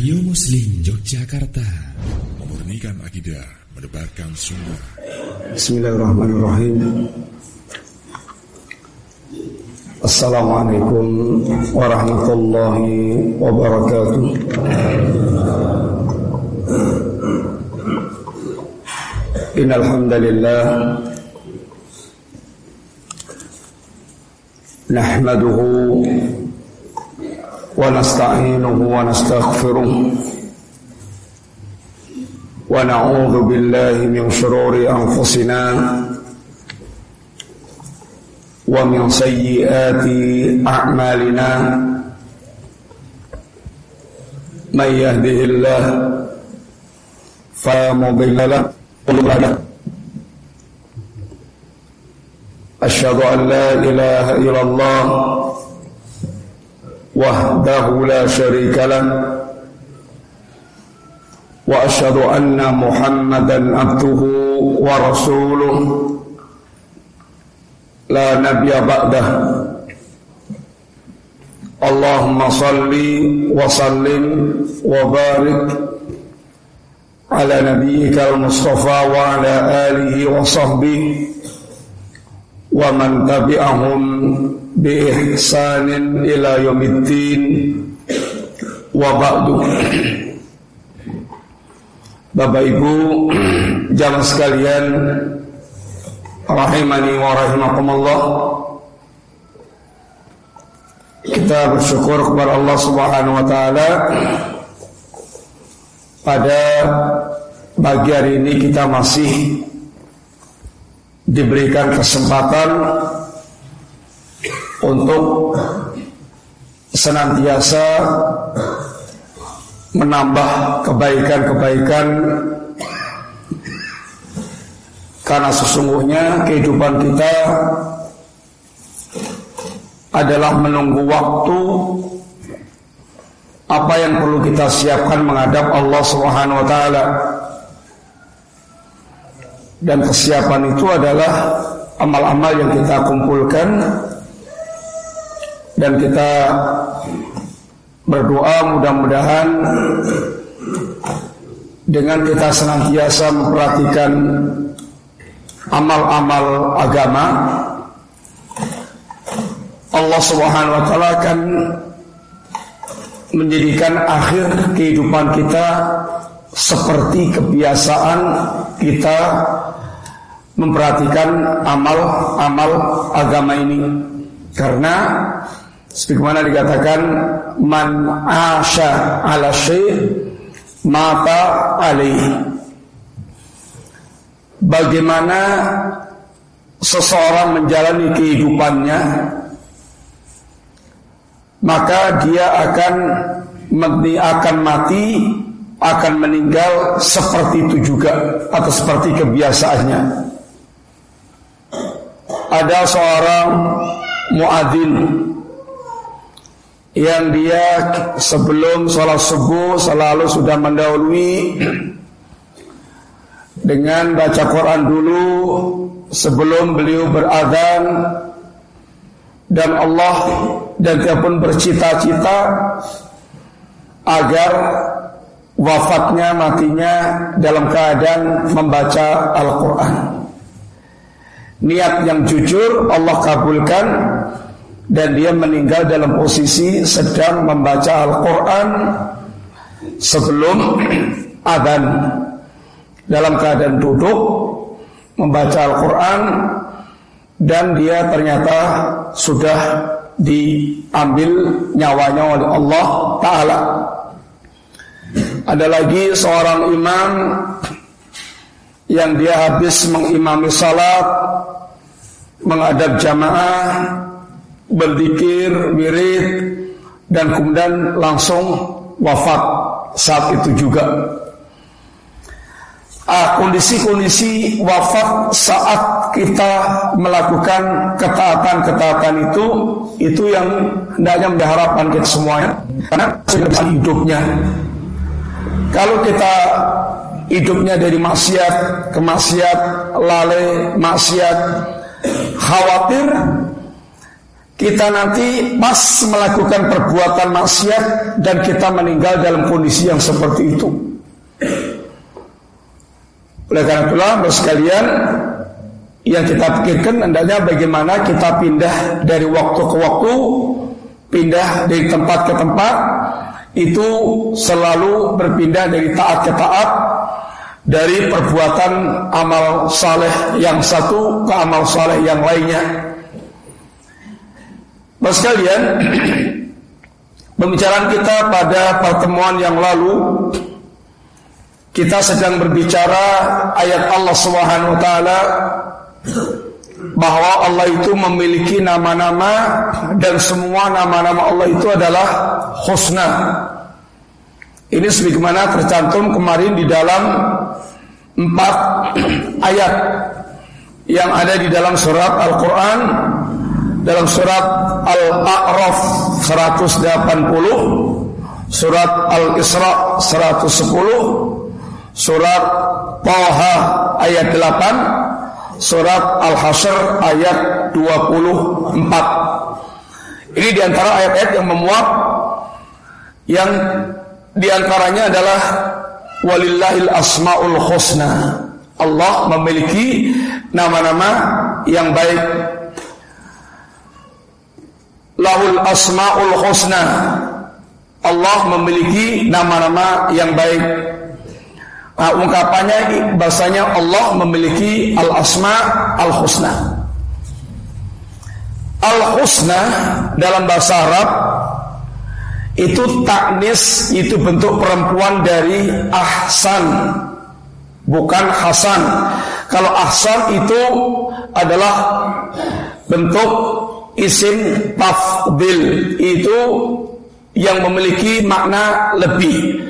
Radio Muslim Yogyakarta. Memurnikan akidah Mendebarkan sunnah. Bismillahirrahmanirrahim. Assalamualaikum warahmatullahi wabarakatuh. Innalhamdulillah Nahmaduhu ونستعينه ونستغفره ونعوذ بالله من شرور أنفسنا ومن سيئات أعمالنا. من يهده الله فلا مضل له أشهد أن لا إله إلا الله وحده لا شريك له وأشهد أن محمدا عبده ورسوله. لا نبي بعده. اللهم صل وسلم وبارك على نبيك المصطفى وعلى آله وصحبه ومن تبعهم بإحسان إلى يوم الدين وبعد Bapak Ibu jamaah sekalian rahimani wa rahimakumullah kita bersyukur kepada Allah Subhanahu wa taala pada pagi hari ini kita masih diberikan kesempatan untuk senantiasa menambah kebaikan-kebaikan karena sesungguhnya kehidupan kita adalah menunggu waktu apa yang perlu kita siapkan menghadap Allah Subhanahu wa taala. Dan kesiapan itu adalah amal-amal yang kita kumpulkan dan kita berdoa mudah-mudahan dengan kita senantiasa memperhatikan amal-amal agama Allah Subhanahu wa taala akan menjadikan akhir kehidupan kita seperti kebiasaan kita memperhatikan amal-amal agama ini. Karena sebagaimana dikatakan man asya ala syai mata alaihi. Bagaimana seseorang menjalani kehidupannya maka dia akan akan mati akan meninggal seperti itu juga atau seperti kebiasaannya. Ada seorang muadzin yang dia sebelum sholat subuh selalu sudah mendahului dengan baca Quran dulu sebelum beliau beradhan dan Allah dan dia pun bercita-cita agar wafatnya matinya dalam keadaan membaca Al-Quran. Niat yang jujur Allah kabulkan dan dia meninggal dalam posisi sedang membaca Al-Quran sebelum adzan. Dalam keadaan duduk membaca Al-Quran dan dia ternyata sudah diambil nyawanya oleh Allah Ta'ala. Ada lagi seorang imam yang dia habis mengimami salat mengadab jamaah berzikir, wirid dan kemudian langsung wafat saat itu juga. Ah, kondisi-kondisi wafat saat kita melakukan ketaatan-ketaatan itu itu yang hendaknya diharapkan kita semuanya karena sudah hidupnya. Kalau kita hidupnya dari maksiat ke maksiat, lalai, maksiat, khawatir kita nanti pas melakukan perbuatan maksiat dan kita meninggal dalam kondisi yang seperti itu. Oleh karena itulah sekalian yang kita pikirkan hendaknya bagaimana kita pindah dari waktu ke waktu, pindah dari tempat ke tempat, itu selalu berpindah dari taat ke taat, dari perbuatan amal saleh yang satu ke amal saleh yang lainnya. Mas sekalian, pembicaraan kita pada pertemuan yang lalu kita sedang berbicara ayat Allah Subhanahu wa bahwa Allah itu memiliki nama-nama dan semua nama-nama Allah itu adalah husna. Ini sebagaimana tercantum kemarin di dalam empat ayat yang ada di dalam surat Al-Quran dalam surat Al-A'raf 180, surat Al-Isra 110, surat Taha ayat 8, surat Al-Hasyr ayat 24. Ini di antara ayat-ayat yang memuat yang di antaranya adalah walillahil asmaul husna. Allah memiliki nama-nama yang baik lahul asmaul husna. Allah memiliki nama-nama yang baik. Nah, ungkapannya bahasanya Allah memiliki al-asma al-husna. Al-husna dalam bahasa Arab itu taknis itu bentuk perempuan dari ahsan bukan hasan. Kalau ahsan itu adalah bentuk isim tafdil itu yang memiliki makna lebih.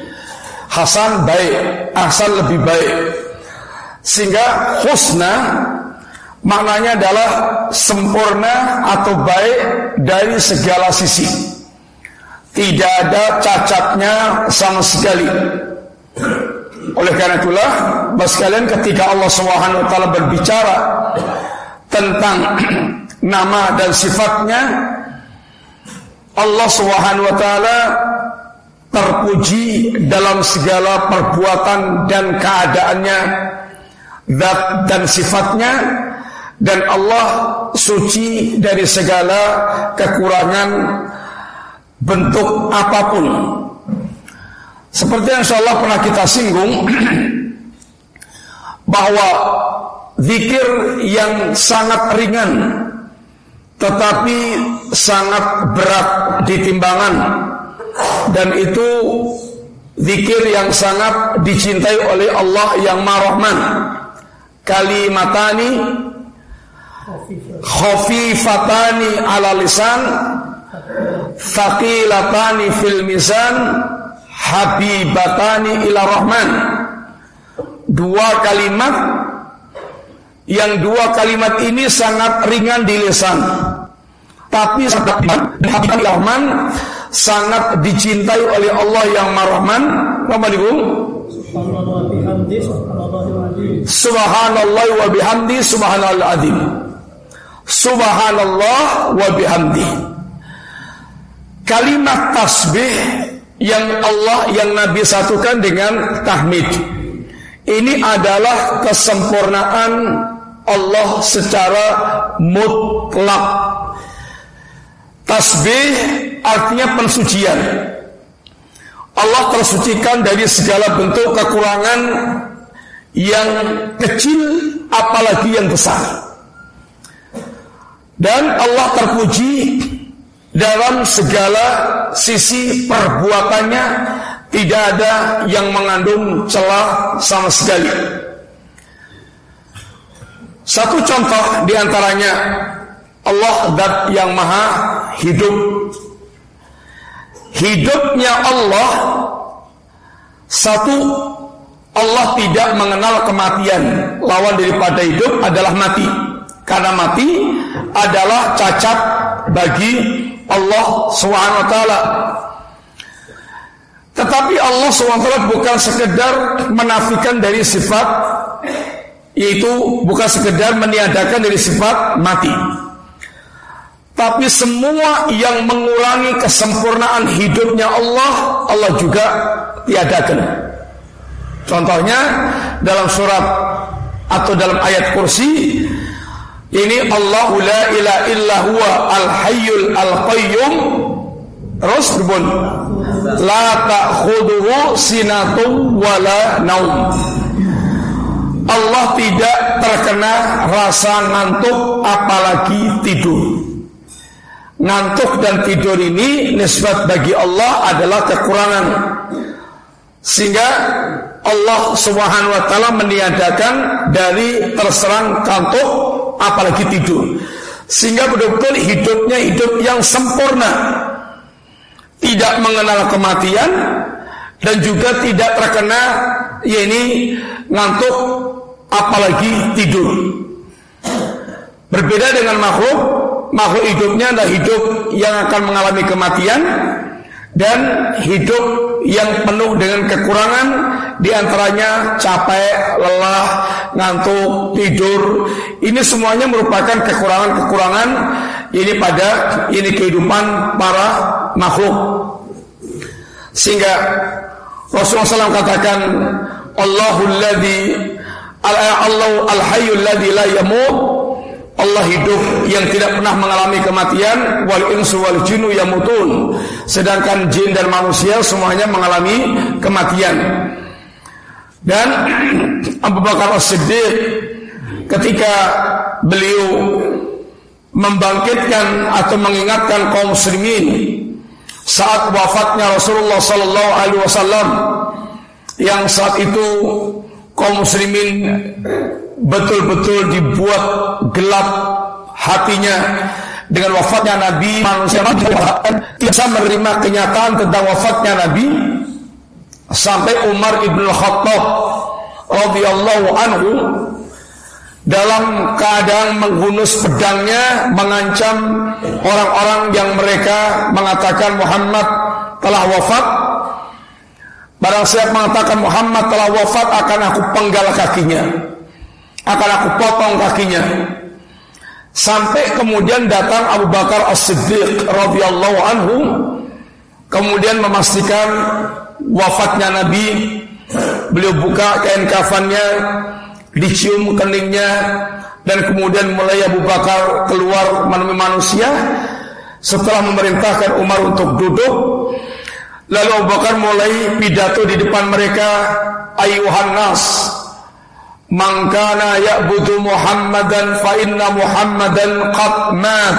Hasan baik, Ahsan lebih baik. Sehingga husna maknanya adalah sempurna atau baik dari segala sisi. Tidak ada cacatnya sama sekali. Oleh karena itulah, bos kalian ketika Allah swt berbicara tentang nama dan sifatnya Allah Subhanahu wa taala terpuji dalam segala perbuatan dan keadaannya zat dan sifatnya dan Allah suci dari segala kekurangan bentuk apa pun. Seperti yang insyaallah pernah kita singgung bahwa zikir yang sangat ringan tetapi sangat berat di timbangan. Dan itu zikir yang sangat dicintai oleh Allah yang Marahman kalimatani khafifatani ala lisan thaqilatani fil mizan habibatani ila rahman. Dua kalimat yang dua kalimat ini sangat ringan di lisan tapi sangat hati Rahman sangat dicintai oleh Allah yang Marahman ibu Subhanallah wa bihamdi subhanallah azim Subhanallah wa bihamdi. Kalimat tasbih yang Allah yang Nabi satukan dengan tahmid. Ini adalah kesempurnaan Allah secara mutlak. Tasbih artinya pensucian. Allah tersucikan dari segala bentuk kekurangan yang kecil apalagi yang besar. Dan Allah terpuji dalam segala sisi perbuatannya tidak ada yang mengandung celah sama sekali. Satu contoh di antaranya Allah dat yang maha hidup. Hidupnya Allah satu Allah tidak mengenal kematian. Lawan daripada hidup adalah mati. Karena mati adalah cacat bagi Allah SWT. Tetapi Allah SWT bukan sekedar menafikan dari sifat yaitu bukan sekedar meniadakan dari sifat mati Tapi semua yang mengurangi kesempurnaan hidupnya Allah, Allah juga tiadakan. Contohnya dalam surat atau dalam ayat kursi ini Allah la ilaha illa huwa al hayyul al qayyum berbun la ta'khudhuhu sinatun wala naum. Allah tidak terkena rasa ngantuk apalagi tidur ngantuk dan tidur ini nisbat bagi Allah adalah kekurangan sehingga Allah Subhanahu wa taala meniadakan dari terserang kantuk apalagi tidur. Sehingga betul-betul hidupnya hidup yang sempurna. Tidak mengenal kematian dan juga tidak terkena ya ini ngantuk apalagi tidur. Berbeda dengan makhluk, makhluk hidupnya adalah hidup yang akan mengalami kematian dan hidup yang penuh dengan kekurangan di antaranya capek, lelah, ngantuk, tidur. Ini semuanya merupakan kekurangan-kekurangan ini pada ini kehidupan para makhluk. Sehingga Rasulullah SAW katakan Allahul ladzi al-hayyul ladzi la yamut Allah hidup yang tidak pernah mengalami kematian wal insu wal jinnu yamutun. Sedangkan jin dan manusia semuanya mengalami kematian. Dan Abu Bakar As-Siddiq ketika beliau membangkitkan atau mengingatkan kaum muslimin saat wafatnya Rasulullah sallallahu alaihi wasallam yang saat itu kaum muslimin betul-betul dibuat gelap hatinya. Dengan wafatnya Nabi manusia tidak bisa menerima kenyataan tentang wafatnya Nabi. Sampai Umar ibn Khattab radhiyallahu anhu dalam keadaan menghunus pedangnya mengancam orang-orang yang mereka mengatakan Muhammad telah wafat. Barang siapa mengatakan Muhammad telah wafat akan aku penggal kakinya akan aku potong kakinya. Sampai kemudian datang Abu Bakar As-Siddiq radhiyallahu anhu kemudian memastikan wafatnya Nabi. Beliau buka kain kafannya, dicium keningnya dan kemudian mulai Abu Bakar keluar menemui manusia setelah memerintahkan Umar untuk duduk Lalu Abu Bakar mulai pidato di depan mereka Ayuhan nas Man kana ya'budu Muhammadan fa inna Muhammadan qad mat.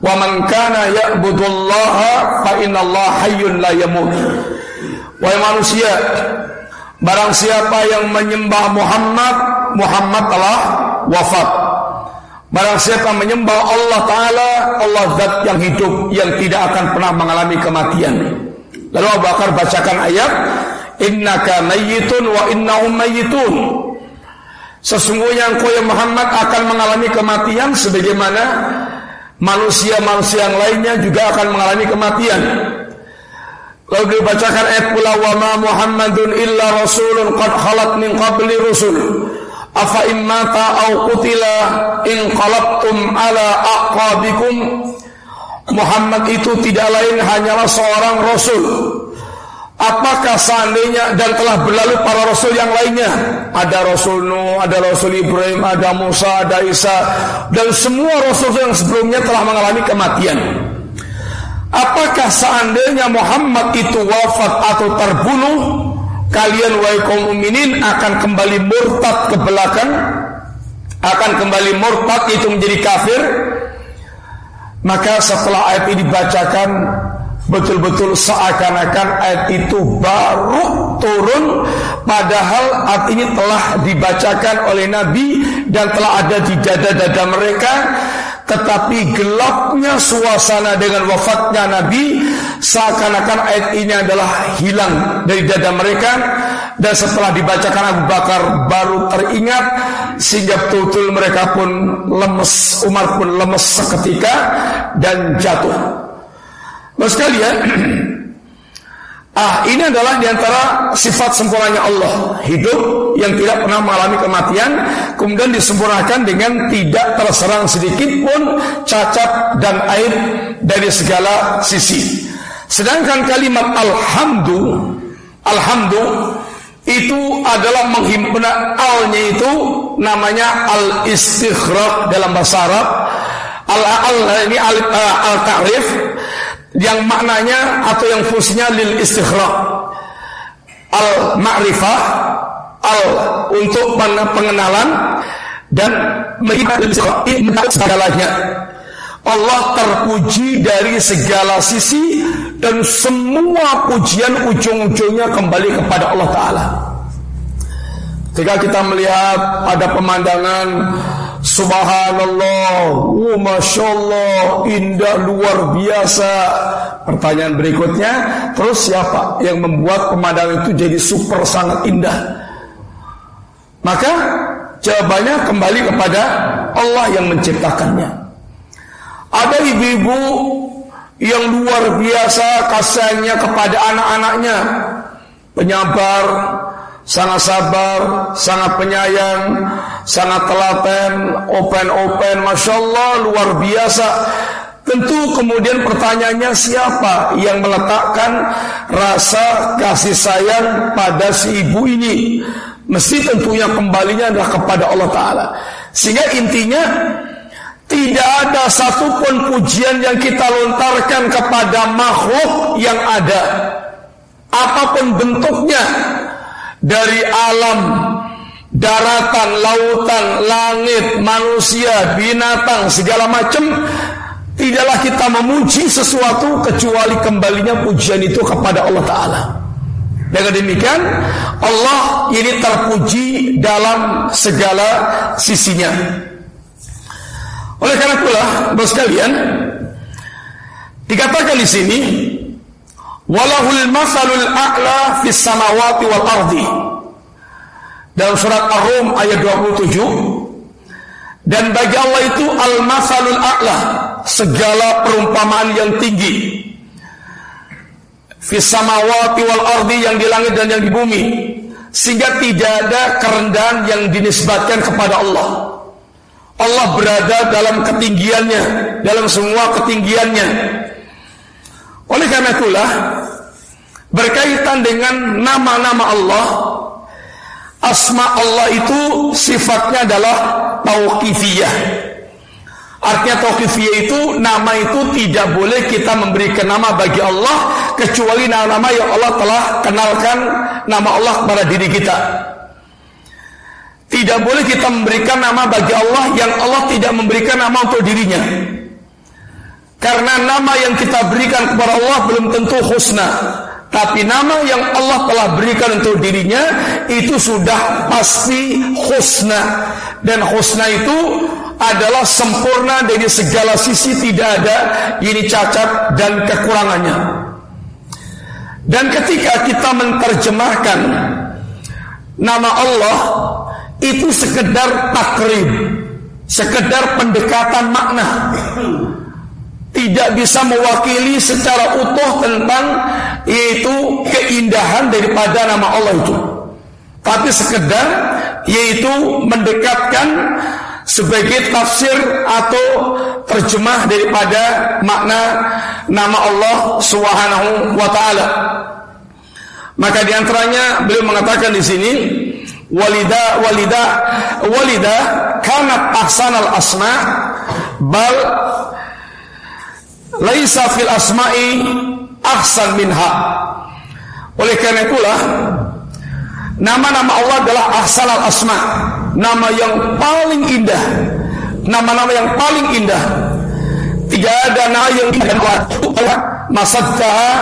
Wa man kana ya'budu Allah fa inna Allah hayyun la yamut. Wahai manusia, barang siapa yang menyembah Muhammad, Muhammad telah wafat. Barang siapa menyembah Allah Ta'ala Allah zat yang hidup Yang tidak akan pernah mengalami kematian Lalu Abu Bakar bacakan ayat Innaka mayyitun wa innahum mayyitun Sesungguhnya engkau yang Muhammad akan mengalami kematian sebagaimana manusia-manusia yang lainnya juga akan mengalami kematian. Lalu dibacakan ayat pula wa ma Muhammadun illa rasulun qad khalat min qabli rusul. Afa immata au qutila in qalabtum ala aqabikum Muhammad itu tidak lain hanyalah seorang rasul Apakah seandainya dan telah berlalu para rasul yang lainnya? Ada Rasul Nuh, ada Rasul Ibrahim, ada Musa, ada Isa. Dan semua rasul yang sebelumnya telah mengalami kematian. Apakah seandainya Muhammad itu wafat atau terbunuh Kalian wahai kaum muminin akan kembali murtad ke belakang? Akan kembali murtad itu menjadi kafir? Maka setelah ayat ini dibacakan betul-betul seakan-akan ayat itu baru turun padahal artinya telah dibacakan oleh Nabi dan telah ada di dada-dada mereka. Tetapi gelapnya suasana dengan wafatnya Nabi seakan-akan ayat ini adalah hilang dari dada mereka. Dan setelah dibacakan Abu Bakar baru teringat sehingga betul-betul mereka pun lemes Umar pun lemes seketika dan jatuh Mas sekalian, Ah, ini adalah di antara sifat sempurnanya Allah. Hidup yang tidak pernah mengalami kematian Kemudian disempurnakan dengan tidak terserang sedikit pun Cacat dan aib dari segala sisi. Sedangkan kalimat Alhamdu Alhamdu Itu adalah menghimpun alnya itu Namanya al-istighraq dalam bahasa Arab. Al-al ini al-ta'rif yang maknanya atau yang fungsinya lil istighraq al ma'rifah al untuk pengenalan dan melihat segalanya. Allah terpuji dari segala sisi dan semua pujian ujung-ujungnya kembali kepada Allah Ta'ala. Ketika kita melihat ada pemandangan Subhanallah, oh, Masya Allah, indah luar biasa. Pertanyaan berikutnya, terus siapa yang membuat pemandangan itu jadi super sangat indah? Maka jawabannya kembali kepada Allah yang menciptakannya. Ada ibu-ibu yang luar biasa kasihnya kepada anak-anaknya, penyabar, sangat sabar, sangat penyayang, sangat telaten, open-open, masya Allah luar biasa. Tentu kemudian pertanyaannya siapa yang meletakkan rasa kasih sayang pada si ibu ini? Mesti tentunya kembalinya adalah kepada Allah Ta'ala. Sehingga intinya tidak ada satupun pujian yang kita lontarkan kepada makhluk yang ada. Apa pun bentuknya, dari alam daratan, lautan, langit, manusia, binatang, segala macam tidaklah kita memuji sesuatu kecuali kembalinya pujian itu kepada Allah taala. Dengan demikian Allah ini terpuji dalam segala sisinya. Oleh karena itulah, Bos sekalian, dikatakan di sini Walahul masalul a'la fis samawati wal ardi. Dalam surat Ar-Rum ayat 27 dan bagi Allah itu al-masalul a'la, segala perumpamaan yang tinggi. Fis samawati wal ardi yang di langit dan yang di bumi. Sehingga tidak ada kerendahan yang dinisbatkan kepada Allah. Allah berada dalam ketinggiannya, dalam semua ketinggiannya. Oleh karena itulah berkaitan dengan nama-nama Allah, asma Allah itu sifatnya adalah tauqifiyah. Artinya tauqifiyah itu nama itu tidak boleh kita memberikan nama bagi Allah kecuali nama-nama yang Allah telah kenalkan nama Allah kepada diri kita. Tidak boleh kita memberikan nama bagi Allah yang Allah tidak memberikan nama untuk dirinya. Karena nama yang kita berikan kepada Allah belum tentu husna. Tapi nama yang Allah telah berikan untuk dirinya itu sudah pasti husna. Dan husna itu adalah sempurna dari segala sisi tidak ada ini cacat dan kekurangannya. Dan ketika kita menerjemahkan nama Allah itu sekedar takrib, sekedar pendekatan makna tidak bisa mewakili secara utuh tentang yaitu keindahan daripada nama Allah itu. Tapi sekedar yaitu mendekatkan sebagai tafsir atau terjemah daripada makna nama Allah Subhanahu wa taala. Maka di antaranya beliau mengatakan di sini walida walida walida kanat ahsanal asma bal laisa fil asma'i ahsan minha. Oleh karena itulah nama-nama Allah adalah ahsan al asma, nama yang paling indah, nama-nama yang paling indah. Tidak ada nama yang indah masaddaha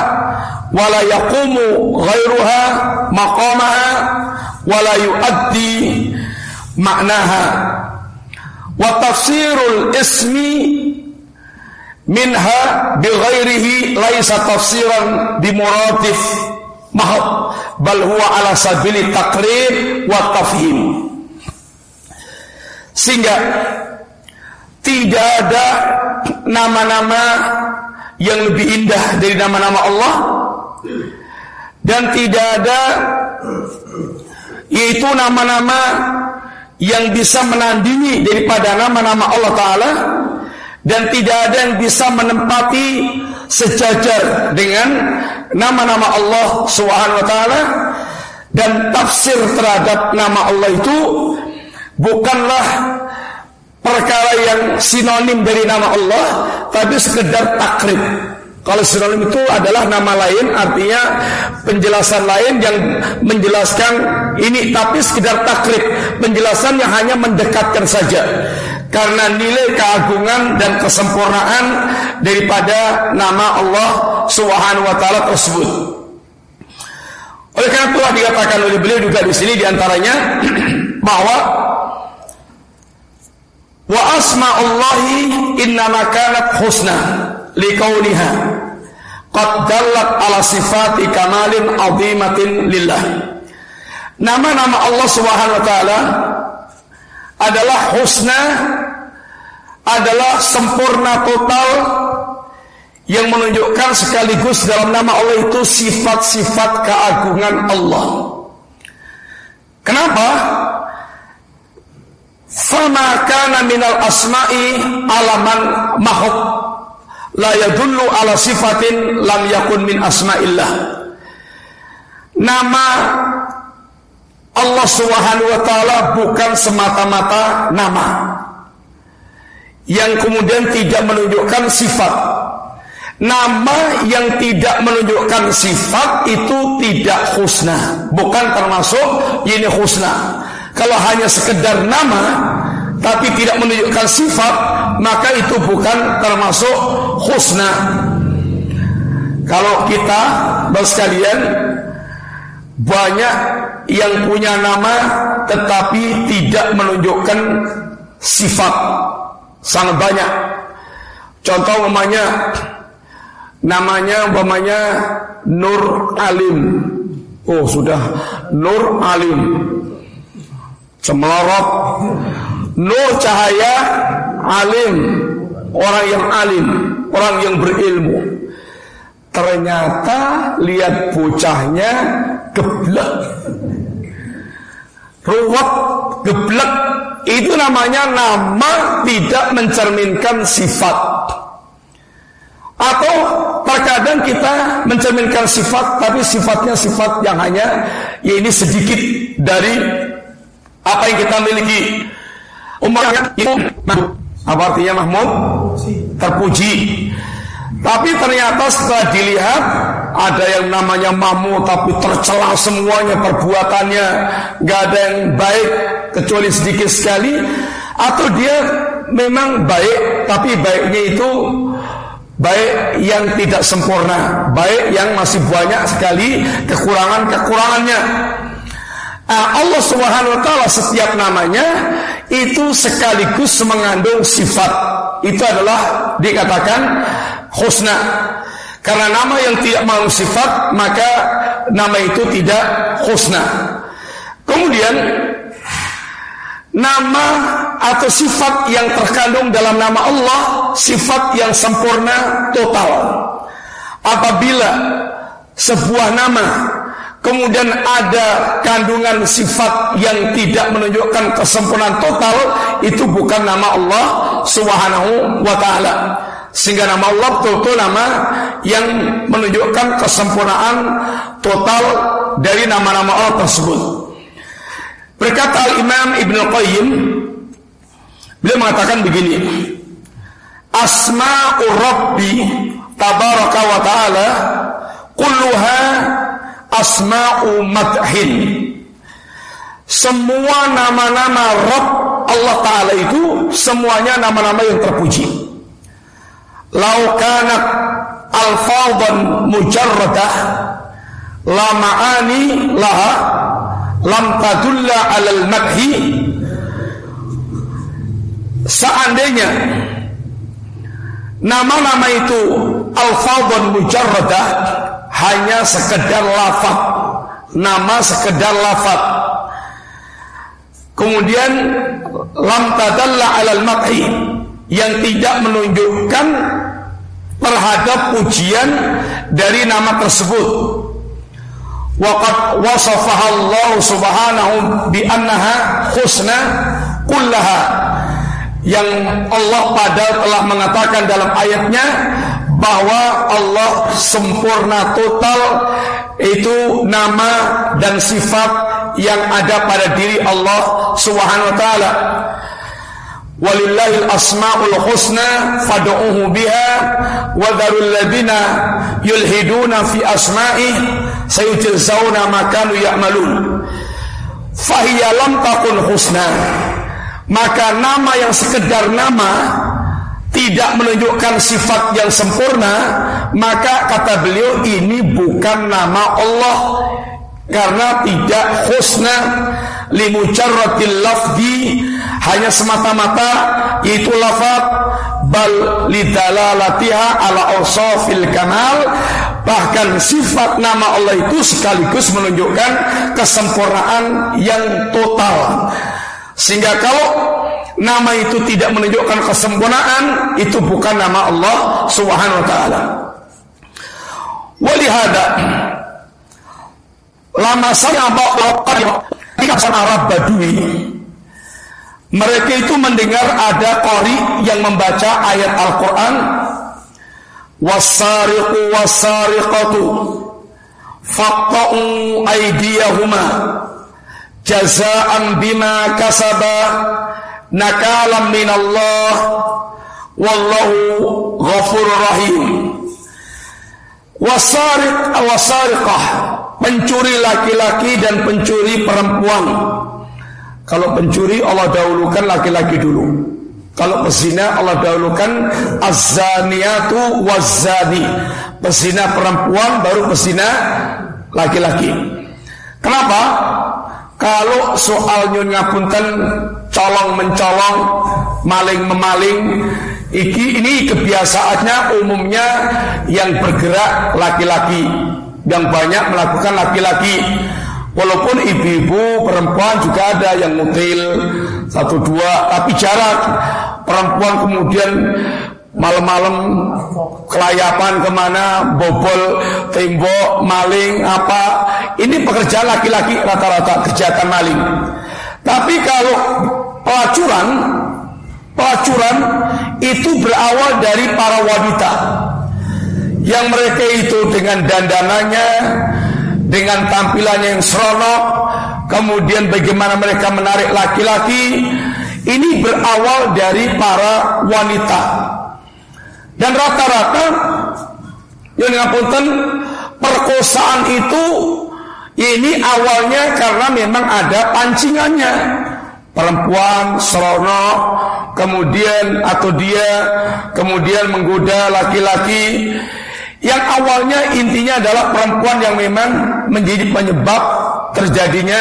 wala yaqumu ghairuha maqamaha wala yuaddi maknaha wa tafsirul ismi minha bighairihi laisa tafsiran bimuratif. Mahab bal huwa ala sabili takrir wa tafhim. Sehingga tidak ada nama-nama yang lebih indah dari nama-nama Allah. Dan tidak ada yaitu nama-nama yang bisa menandingi daripada nama-nama Allah Ta'ala dan tidak ada yang bisa menempati sejajar dengan nama-nama Allah Subhanahu wa taala dan tafsir terhadap nama Allah itu bukanlah perkara yang sinonim dari nama Allah tapi sekedar takrib kalau sinonim itu adalah nama lain, artinya penjelasan lain yang menjelaskan ini, tapi sekedar takrib, penjelasan yang hanya mendekatkan saja. Karena nilai keagungan dan kesempurnaan daripada nama Allah Subhanahu wa taala tersebut. Oleh karena telah dikatakan oleh beliau juga di sini di antaranya bahwa wa asma'ullahi innama kanat husna liqauniha qad dallat ala sifati kamalin azimatin lillah. Nama-nama Allah Subhanahu wa taala adalah husna adalah sempurna total yang menunjukkan sekaligus dalam nama Allah itu sifat-sifat keagungan Allah. Kenapa? Fama kana minal asma'i alaman mahuk la yadullu ala sifatin lam yakun min asma'illah. Nama Allah Subhanahu wa taala bukan semata-mata nama yang kemudian tidak menunjukkan sifat. Nama yang tidak menunjukkan sifat itu tidak husna, bukan termasuk ini husna. Kalau hanya sekedar nama tapi tidak menunjukkan sifat, maka itu bukan termasuk husna. Kalau kita, Bapak sekalian, banyak yang punya nama tetapi tidak menunjukkan sifat sangat banyak. Contoh umpamanya namanya umpamanya Nur Alim. Oh sudah Nur Alim. Cemelorot Nur cahaya alim Orang yang alim Orang yang berilmu Ternyata lihat bocahnya geblek. Ruwet geblek. Itu namanya nama tidak mencerminkan sifat. Atau terkadang kita mencerminkan sifat tapi sifatnya sifat yang hanya ya ini sedikit dari apa yang kita miliki. Umpamanya itu apa artinya Mahmud? Terpuji tapi ternyata setelah dilihat ada yang namanya mamu tapi tercela semuanya perbuatannya, nggak ada yang baik kecuali sedikit sekali, atau dia memang baik tapi baiknya itu baik yang tidak sempurna, baik yang masih banyak sekali kekurangan-kekurangannya. Nah, Allah Subhanahu wa taala setiap namanya itu sekaligus mengandung sifat. Itu adalah dikatakan husna. Karena nama yang tidak mau sifat maka nama itu tidak husna. Kemudian nama atau sifat yang terkandung dalam nama Allah sifat yang sempurna total. Apabila sebuah nama kemudian ada kandungan sifat yang tidak menunjukkan kesempurnaan total itu bukan nama Allah Subhanahu wa taala. Sehingga nama Allah betul-betul nama yang menunjukkan kesempurnaan total dari nama-nama Allah tersebut. Berkata Al-Imam Ibn Qayyim, beliau mengatakan begini, Asma'u Rabbi tabaraka wa ta'ala kulluha asma'u madhin. Semua nama-nama Rabb Allah Ta'ala itu semuanya nama-nama yang terpuji. Lau kanat alfadhan mujarradah la ma'ani laha lam tadulla alal madhi seandainya nama-nama itu alfadhan mujarradah hanya sekedar lafaz. Nama sekedar lafaz. Kemudian lam tadalla alal yang tidak menunjukkan terhadap pujian dari nama tersebut. Waqad wasafaha Allah subhanahu bi annaha husna kullaha. Yang Allah pada telah mengatakan dalam ayatnya bahwa Allah sempurna total itu nama dan sifat yang ada pada diri Allah Subhanahu wa taala. Walillahil asmaul husna fad'uhu biha wa dharul ladina yulhiduna fi asma'ih sayujzauna ma kanu ya'malun. Fahiya lam takun husna. Maka nama yang sekedar nama tidak menunjukkan sifat yang sempurna, maka kata beliau ini bukan nama Allah. Karena tidak husna limujarratil lafzi hanya semata-mata itu lafaz bal lidalalatiha ala awsafil kamal. Bahkan sifat nama Allah itu sekaligus menunjukkan kesempurnaan yang total. Sehingga kalau nama itu tidak menunjukkan kesempurnaan, itu bukan nama Allah Subhanahu wa taala. Walihada lama saya bawa di Arab Badui mereka itu mendengar ada qari yang membaca ayat Al-Qur'an wasariqu wasariqatu faqta'u aydiyahuma jazaan bima kasaba nakalam minallah. Wallahu ghafurur rahim. Wasariq wasariqah. Pencuri laki-laki dan pencuri perempuan. Kalau pencuri Allah dahulukan laki-laki dulu. Kalau pezina Allah dahulukan az-zaniyatu waz-zani. Pezina perempuan baru pezina laki-laki. Kenapa? Kalau soal nyun ngapunten colong mencolong, maling memaling, iki ini kebiasaannya umumnya yang bergerak laki-laki, yang banyak melakukan laki-laki. Walaupun ibu-ibu perempuan juga ada yang mutil satu dua, tapi jarak perempuan kemudian malam-malam kelayapan ke mana, bobol tembok, maling apa. Ini pekerjaan laki-laki rata-rata kejahatan maling. Tapi kalau pelacuran, pelacuran itu berawal dari para wanita. Yang mereka itu dengan dandanannya, dengan tampilannya yang seronok, kemudian bagaimana mereka menarik laki-laki, ini berawal dari para wanita. Dan rata-rata yang ngapunten perkosaan itu ini awalnya karena memang ada pancingannya. Perempuan seronok, kemudian atau dia kemudian menggoda laki-laki yang awalnya intinya adalah perempuan yang memang menjadi penyebab terjadinya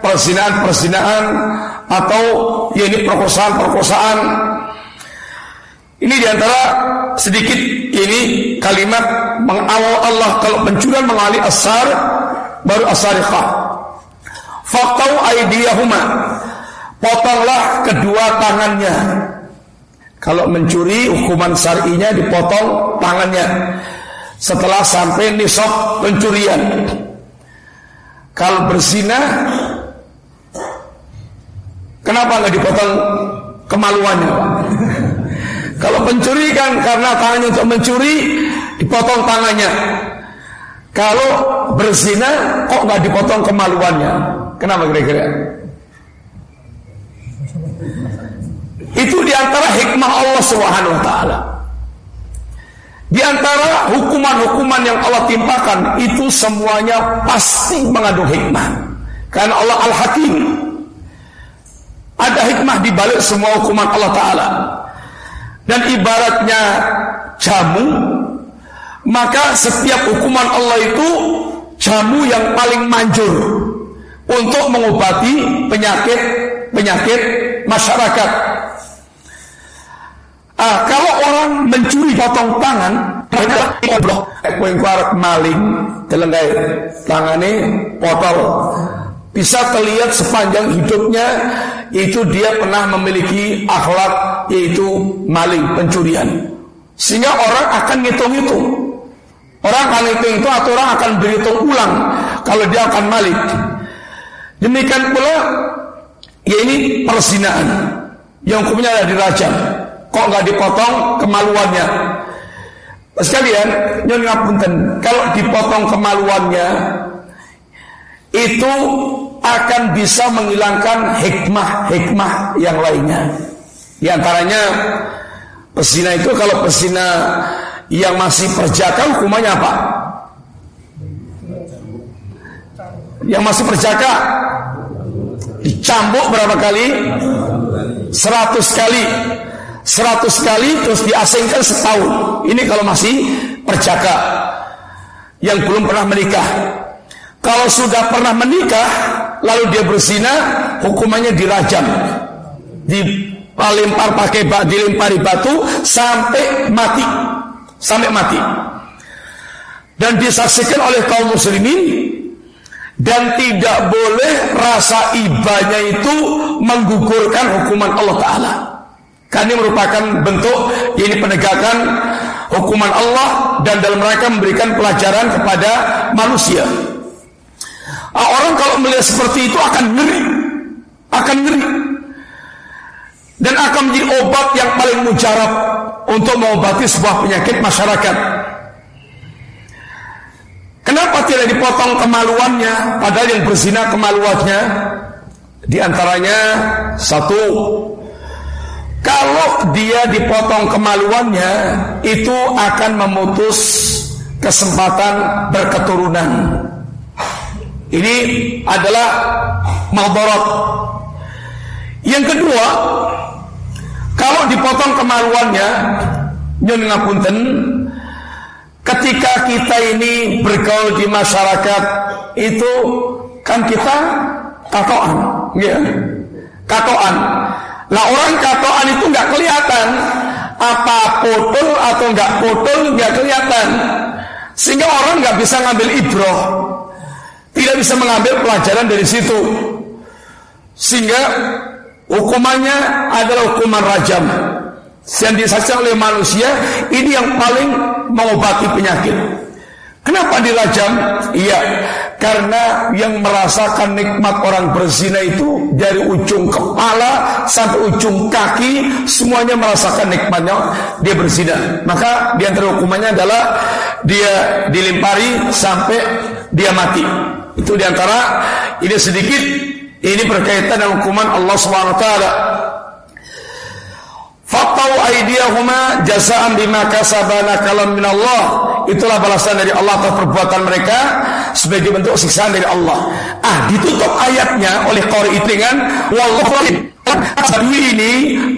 perzinaan-perzinaan atau ya ini perkosaan-perkosaan ini di antara sedikit ini kalimat mengawal Allah kalau pencurian mengalih asar baru asariqah. Fakau aidiyahuma. Potonglah kedua tangannya. Kalau mencuri hukuman syar'inya dipotong tangannya setelah sampai nisab pencurian. Kalau berzina kenapa nggak dipotong kemaluannya? Kalau pencuri kan karena tangannya untuk mencuri dipotong tangannya. Kalau berzina kok nggak dipotong kemaluannya? Kenapa kira-kira? Itu di antara hikmah Allah Subhanahu Wa Taala. Di antara hukuman-hukuman yang Allah timpakan itu semuanya pasti mengandung hikmah. Karena Allah Al-Hakim. Ada hikmah di balik semua hukuman Allah Ta'ala. Dan ibaratnya jamu Maka setiap hukuman Allah itu Jamu yang paling manjur Untuk mengobati penyakit-penyakit masyarakat. Ah, kalau orang mencuri potong tangan, ngobrol, kuingkuar maling, telenggai tangannya potol, bisa terlihat sepanjang hidupnya itu dia pernah memiliki akhlak yaitu maling pencurian. Sehingga orang akan ngitung-ngitung orang akan ngitung itu atau orang akan berhitung ulang kalau dia akan malik. Demikian pula ya ini persinaan yang hukumnya ada dirajam. Kok nggak dipotong kemaluannya? Sekalian, nyun ngapunten, kalau dipotong kemaluannya itu akan bisa menghilangkan hikmah-hikmah yang lainnya. Di antaranya pesina itu kalau pesina yang masih perjaka hukumannya apa? Yang masih perjaka dicambuk berapa kali? Seratus kali. Seratus kali terus diasingkan setahun. Ini kalau masih perjaka yang belum pernah menikah. Kalau sudah pernah menikah lalu dia berzina, hukumannya dirajam. Dilempar pakai dilempari batu sampai mati. Sampai mati. Dan disaksikan oleh kaum muslimin dan tidak boleh rasa ibanya itu menggugurkan hukuman Allah Ta'ala. Karena ini merupakan bentuk ini penegakan hukuman Allah dan dalam mereka memberikan pelajaran kepada manusia. Ah, orang kalau melihat seperti itu akan ngeri. Akan ngeri dan akan menjadi obat yang paling mujarab untuk mengobati sebuah penyakit masyarakat Kenapa tidak dipotong kemaluannya padahal yang berzina kemaluannya? Di antaranya satu kalau dia dipotong kemaluannya itu akan memutus kesempatan berketurunan. Ini adalah malborot. Yang kedua, kalau dipotong kemaluannya, nyun ngapunten, Ketika kita ini bergaul di masyarakat itu kan kita katoan, ya. Katoan. Nah orang katoan itu nggak kelihatan apa putul atau nggak putul nggak kelihatan, sehingga orang nggak bisa ngambil ibroh, tidak bisa mengambil pelajaran dari situ, sehingga hukumannya adalah hukuman rajam yang disaksikan oleh manusia ini yang paling mengobati penyakit. Kenapa dirajam? Iya, karena yang merasakan nikmat orang berzina itu dari ujung kepala sampai ujung kaki semuanya merasakan nikmatnya dia berzina. Maka di antara hukumannya adalah dia dilimpari sampai dia mati. Itu di antara ini sedikit ini berkaitan dengan hukuman Allah Subhanahu wa taala. Fatau aidiyahuma jasaan bima kasabana kalam min Allah. Itulah balasan dari Allah atas perbuatan mereka sebagai bentuk siksaan dari Allah. Ah, ditutup ayatnya oleh qari itu dengan wallahu ini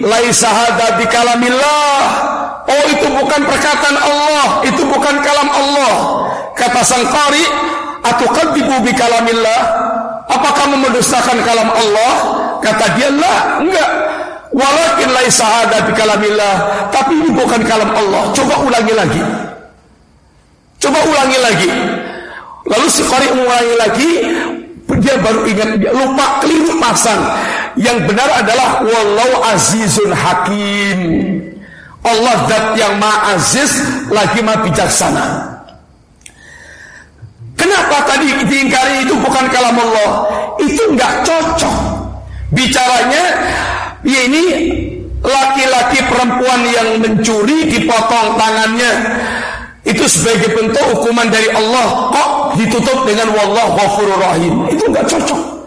laisa hada bi kalamillah. Oh, itu bukan perkataan Allah, itu bukan kalam Allah. Kata sang qari, bi kalamillah? Apakah mendustakan kalam Allah? Kata dia, "La, enggak." Walakin laisa ada di kalamillah, tapi ini bukan kalam Allah. Coba ulangi lagi. Coba ulangi lagi. Lalu si Qari mengulangi lagi, dia baru ingat dia lupa keliru pasang. Yang benar adalah wallahu azizun hakim. Allah zat yang maha aziz lagi maha bijaksana. Kenapa tadi diingkari itu bukan kalam Allah? Itu nggak cocok. Bicaranya Ya ini laki-laki perempuan yang mencuri dipotong tangannya itu sebagai bentuk hukuman dari Allah kok ditutup dengan wallahu ghafurur rahim itu nggak cocok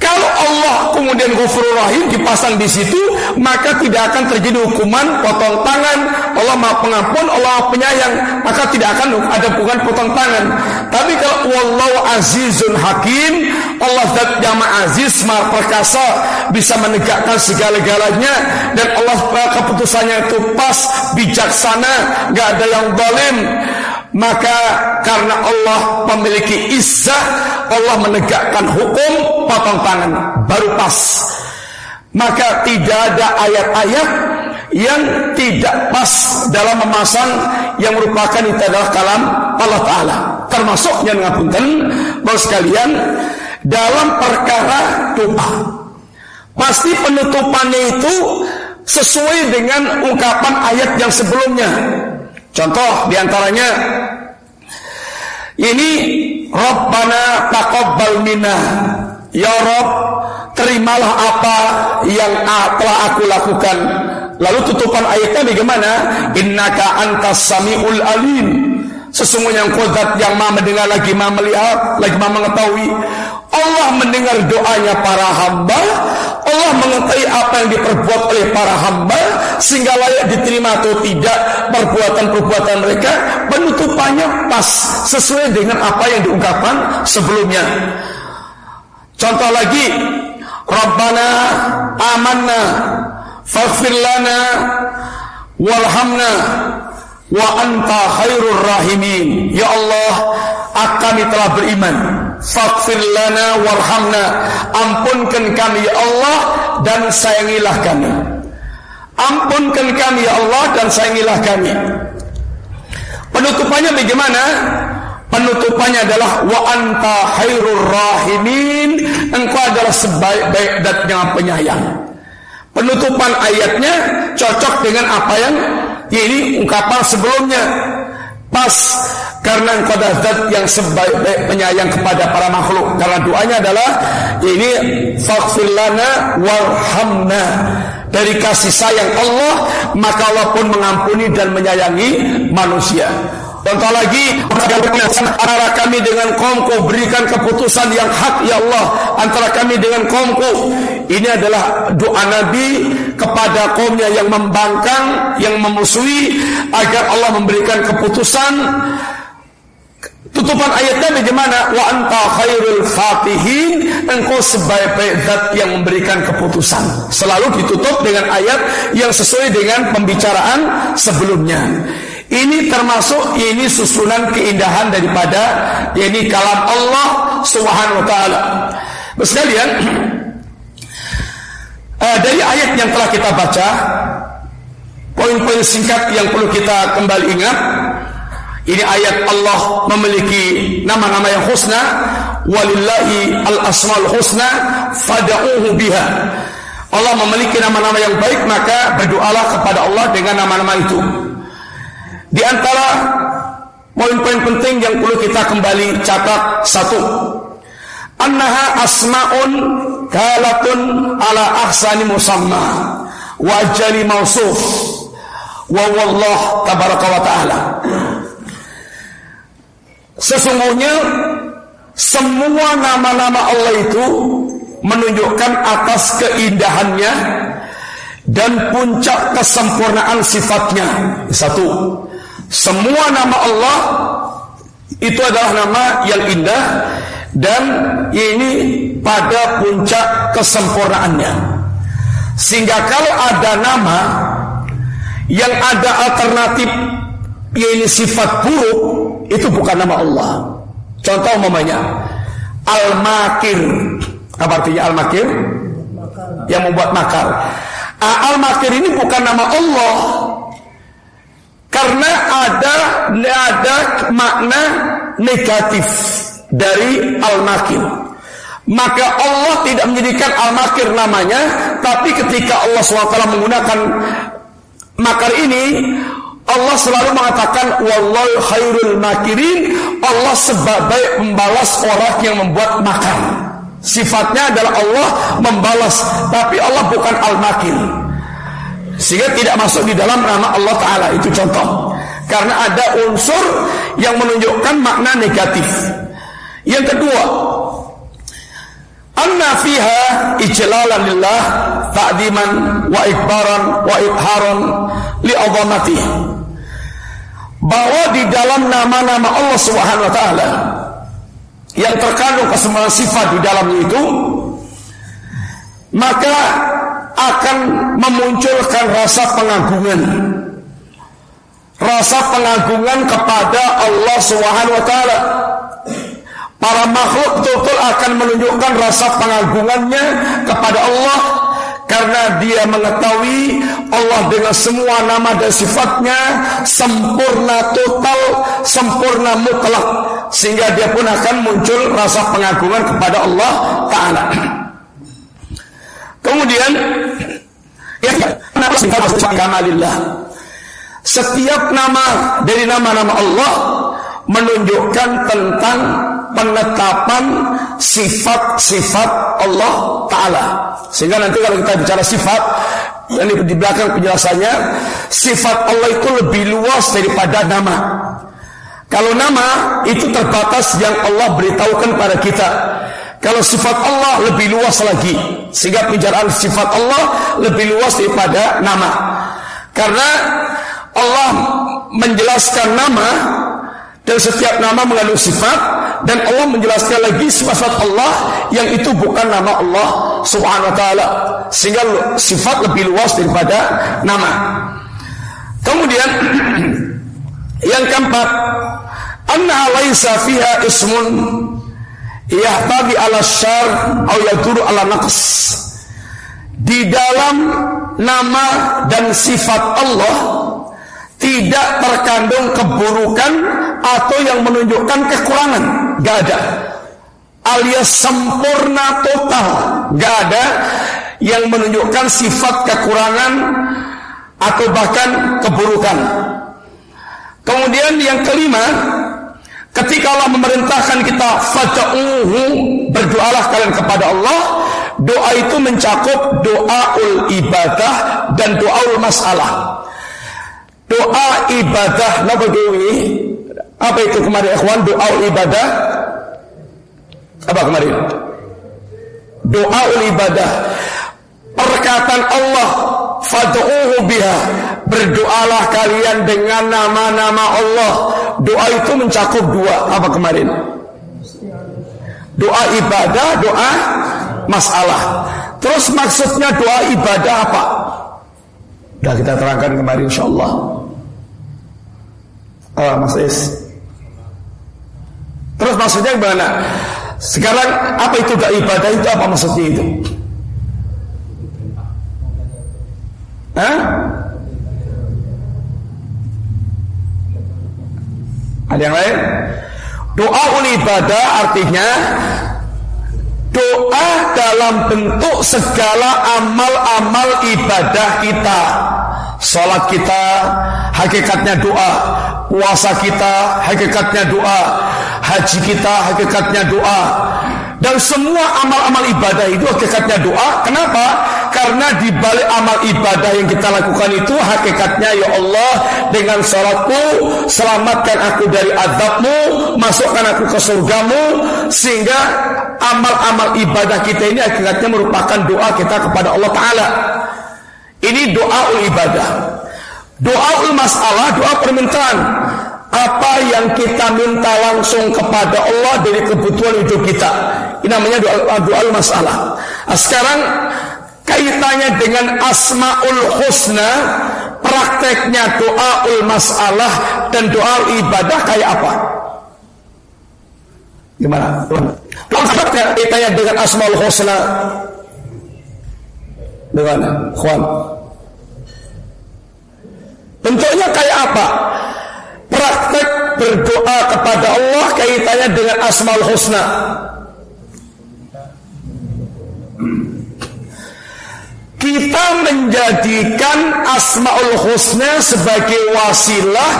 kalau Allah kemudian ghafurur rahim dipasang di situ, maka tidak akan terjadi hukuman potong tangan. Allah Maha Pengampun, Allah Maha Penyayang, maka tidak akan ada bukan potong tangan. Tapi kalau wallahu azizun hakim, Allah zat yang aziz, maha perkasa, bisa menegakkan segala-galanya dan Allah keputusannya itu pas, bijaksana, nggak ada yang zalim. Maka karena Allah memiliki izzah Allah menegakkan hukum potong tangan baru pas. Maka tidak ada ayat-ayat yang tidak pas dalam memasang yang merupakan itu adalah kalam Allah Ta'ala. Termasuk yang ngapunten bahwa sekalian dalam perkara doa. Pasti penutupannya itu sesuai dengan ungkapan ayat yang sebelumnya Contoh di antaranya ini Rabbana minna. Ya Rob terimalah apa yang telah aku lakukan. Lalu tutupan ayatnya bagaimana innaka antas samiul alim. Sesungguhnya engkau zat yang maha mendengar lagi maha melihat lagi maha mengetahui Allah mendengar doanya para hamba. Allah mengetahui apa yang diperbuat oleh para hamba sehingga layak diterima atau tidak perbuatan-perbuatan mereka. Penutupannya pas sesuai dengan apa yang diungkapkan sebelumnya. Contoh lagi Rabbana amanna faghfir lana walhamna wa anta khairur rahimin. Ya Allah kami telah beriman faghfir lana warhamna. Ampunkan kami ya Allah dan sayangilah kami. Ampunkan kami ya Allah dan sayangilah kami. Penutupannya bagaimana? Penutupannya adalah wa anta khairur rahimin. Engkau adalah sebaik-baik dan yang penyayang. Penutupan ayatnya cocok dengan apa yang ini ungkapan sebelumnya. Pas karena engkau adalah zat yang sebaik-baik kepada para makhluk. Karena doanya adalah ini faghfir lana warhamna. Dari kasih sayang Allah maka Allah pun mengampuni dan menyayangi manusia. Contoh lagi antara kami dengan kaumku berikan keputusan yang hak ya Allah. Antara kami dengan kaumku. Ini adalah doa Nabi kepada kaumnya yang membangkang yang memusuhi agar Allah memberikan keputusan Tutupan ayatnya bagaimana? Wa anta khairul fatihin Engkau sebaik-baik zat yang memberikan keputusan Selalu ditutup dengan ayat yang sesuai dengan pembicaraan sebelumnya ini termasuk ini susunan keindahan daripada ini kalam Allah Subhanahu wa taala. Sekalian uh, dari ayat yang telah kita baca poin-poin singkat yang perlu kita kembali ingat ini ayat Allah memiliki nama-nama yang husna. Walillahi al-asmaul husna fad'uhu biha. Allah memiliki nama-nama yang baik maka berdoalah kepada Allah dengan nama-nama itu. Di antara poin-poin penting yang perlu kita kembali catat satu, annaha asmaun kalatun ala ahsani musamma wa jali mausuf wa wallah tabaraka wa taala. Sesungguhnya semua nama-nama Allah itu menunjukkan atas keindahannya dan puncak kesempurnaan sifatnya. Satu, semua nama Allah itu adalah nama yang indah dan ini pada puncak kesempurnaannya. Sehingga kalau ada nama yang ada alternatif ini sifat buruk itu bukan nama Allah. Contoh umpamanya Al-Makir. Apa artinya Al-Makir? Yang membuat makar. Ah, Al-Makir ini bukan nama Allah. Karena ada ada makna negatif dari al-makir. Maka Allah tidak menjadikan al-makir namanya, tapi ketika Allah SWT menggunakan makar ini, Allah selalu mengatakan wallahu khairul makirin, Allah sebagai membalas orang yang membuat makar. Sifatnya adalah Allah membalas, tapi Allah bukan al-makir. Sehingga tidak masuk di dalam nama Allah Ta'ala. Itu contoh. Karena ada unsur yang menunjukkan makna negatif. Yang kedua Anna fiha ijlalan lillah Ta'diman wa ikbaran wa ikharan Li'adhamati Bahwa di dalam nama-nama Allah Subhanahu wa taala yang terkandung kesemua sifat di dalamnya itu maka akan memunculkan rasa pengagungan. Rasa pengagungan kepada Allah Subhanahu wa taala. Para makhluk betul-betul akan menunjukkan rasa pengagungannya kepada Allah karena dia mengetahui Allah dengan semua nama dan sifatnya sempurna total, sempurna mutlak sehingga dia pun akan muncul rasa pengagungan kepada Allah taala. Kemudian ya. Setiap nama dari nama-nama Allah menunjukkan tentang penetapan sifat-sifat Allah Ta'ala. Sehingga nanti kalau kita bicara sifat, dan di belakang penjelasannya, sifat Allah itu lebih luas daripada nama. Kalau nama itu terbatas yang Allah beritahukan pada kita. Kalau sifat Allah lebih luas lagi, sehingga pembicaraan sifat Allah lebih luas daripada nama. Karena Allah menjelaskan nama dan setiap nama mengandung sifat dan Allah menjelaskan lagi sifat Allah yang itu bukan nama Allah Subhanahu wa taala sehingga sifat lebih luas daripada nama. Kemudian yang keempat, anna laisa fiha ismun yahtabi ala syar yaduru ala naqs. Di dalam nama dan sifat Allah tidak terkandung keburukan atau yang menunjukkan kekurangan, gak ada. Alias sempurna total, gak ada yang menunjukkan sifat kekurangan atau bahkan keburukan. Kemudian yang kelima, ketika Allah memerintahkan kita fad'uhu, berdoalah kalian kepada Allah, doa itu mencakup doaul ibadah dan doaul masalah. Doa ibadah apa ini? Apa itu kemarin ikhwan doa ibadah? Apa kemarin? Doa ibadah. Perkataan Allah fad'uhu biha berdoalah kalian dengan nama-nama Allah doa itu mencakup dua apa kemarin doa ibadah doa masalah terus maksudnya doa ibadah apa sudah kita terangkan kemarin insyaallah. Oh, Mas Is. Terus maksudnya gimana? Sekarang apa itu doa ibadah? Itu apa maksudnya itu? Hah? Ada yang lain? Doa ibadah artinya doa dalam bentuk segala amal-amal ibadah kita. Salat kita hakikatnya doa, puasa kita hakikatnya doa, haji kita hakikatnya doa, dan semua amal-amal ibadah itu hakikatnya doa. Kenapa? Karena di balik amal ibadah yang kita lakukan itu hakikatnya ya Allah dengan salatku selamatkan aku dari azabmu, masukkan aku ke surgamu sehingga amal-amal ibadah kita ini hakikatnya merupakan doa kita kepada Allah Taala. Ini doa ibadah. Doa masalah, doa permintaan apa yang kita minta langsung kepada Allah dari kebutuhan hidup kita. Ini namanya doa, doa masalah. Nah, sekarang kaitannya dengan asmaul husna, prakteknya doa masalah dan doa ibadah kayak apa? Gimana? Prakteknya kaitannya dengan asmaul husna. Dengan Juan. Bentuknya kayak apa? Praktek berdoa kepada Allah kaitannya dengan Asmaul Husna. Kita menjadikan Asmaul Husna sebagai wasilah